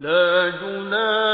لَّا جُنَاحَ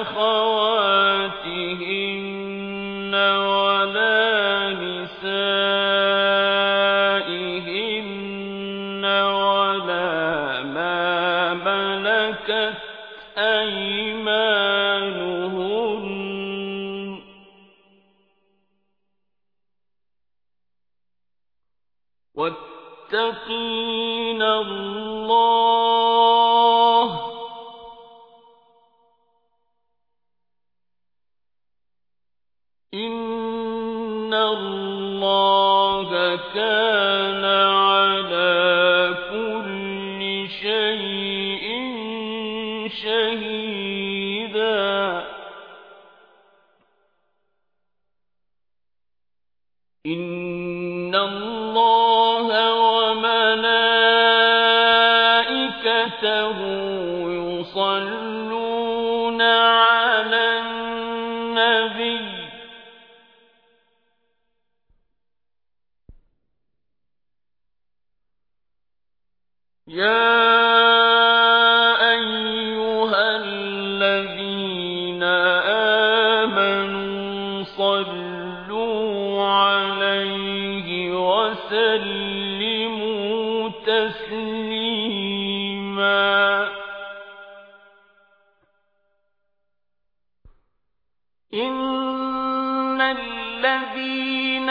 أَخَوَاتِهِنَّ وَلَا نِسَائِهِنَّ وَلَا مَا مَلَكَتْ أَيْمَانُهُنَّ ۗ. وَاتَّقِينَ اللَّهَ ۚ اللَّهَ كَانَ عَلَىٰ كُلِّ شَيْءٍ شَهِيدًا. إِنَّ اللَّهَ وَمَلَائِكَتَهُ يُصَلُّونَ يَا أَيُّهَا الَّذِينَ آمَنُوا صَلُّوا عَلَيْهِ وَسَلِّمُوا تَسْلِيمًا إِنَّ الَّذِينَ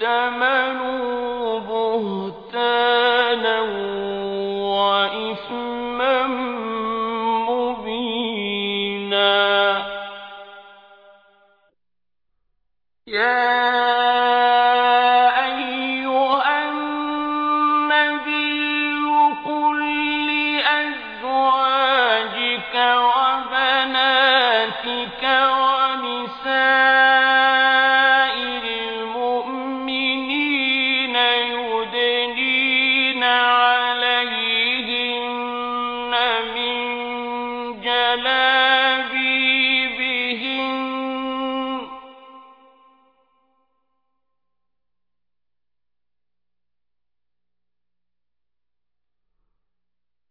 احْتَمَلُوا بُهْتَانًا وَإِثْمًا مُّبِينًا. يَا أَيُّهَا النَّبِيُّ قُل لِّأَزْوَاجِكَ وَبَنَاتِكَ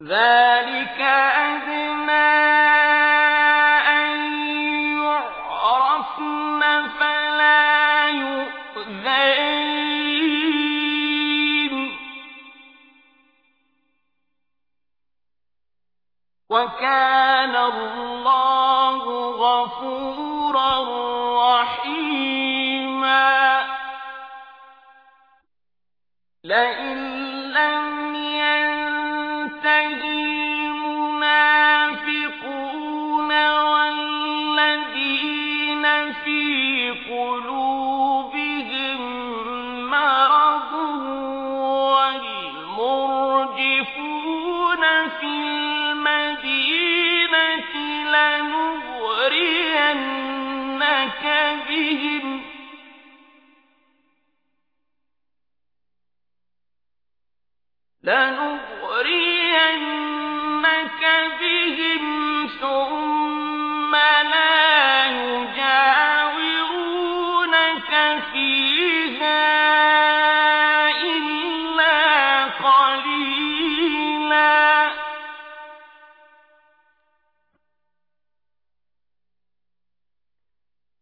ذَٰلِكَ أَن يُعْرَفْنَ فَلَا يُؤْذَيْنَ ۗ وَكَانَ اللَّهُ غَفُورًا رَّحِيمًا لَّئِن لنغرينك بهم ثم لا يجاورونك فيها إلا قليلا.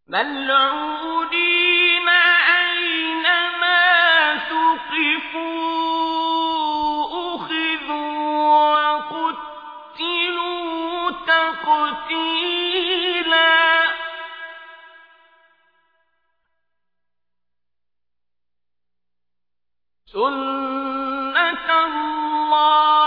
ملعونين سنة الله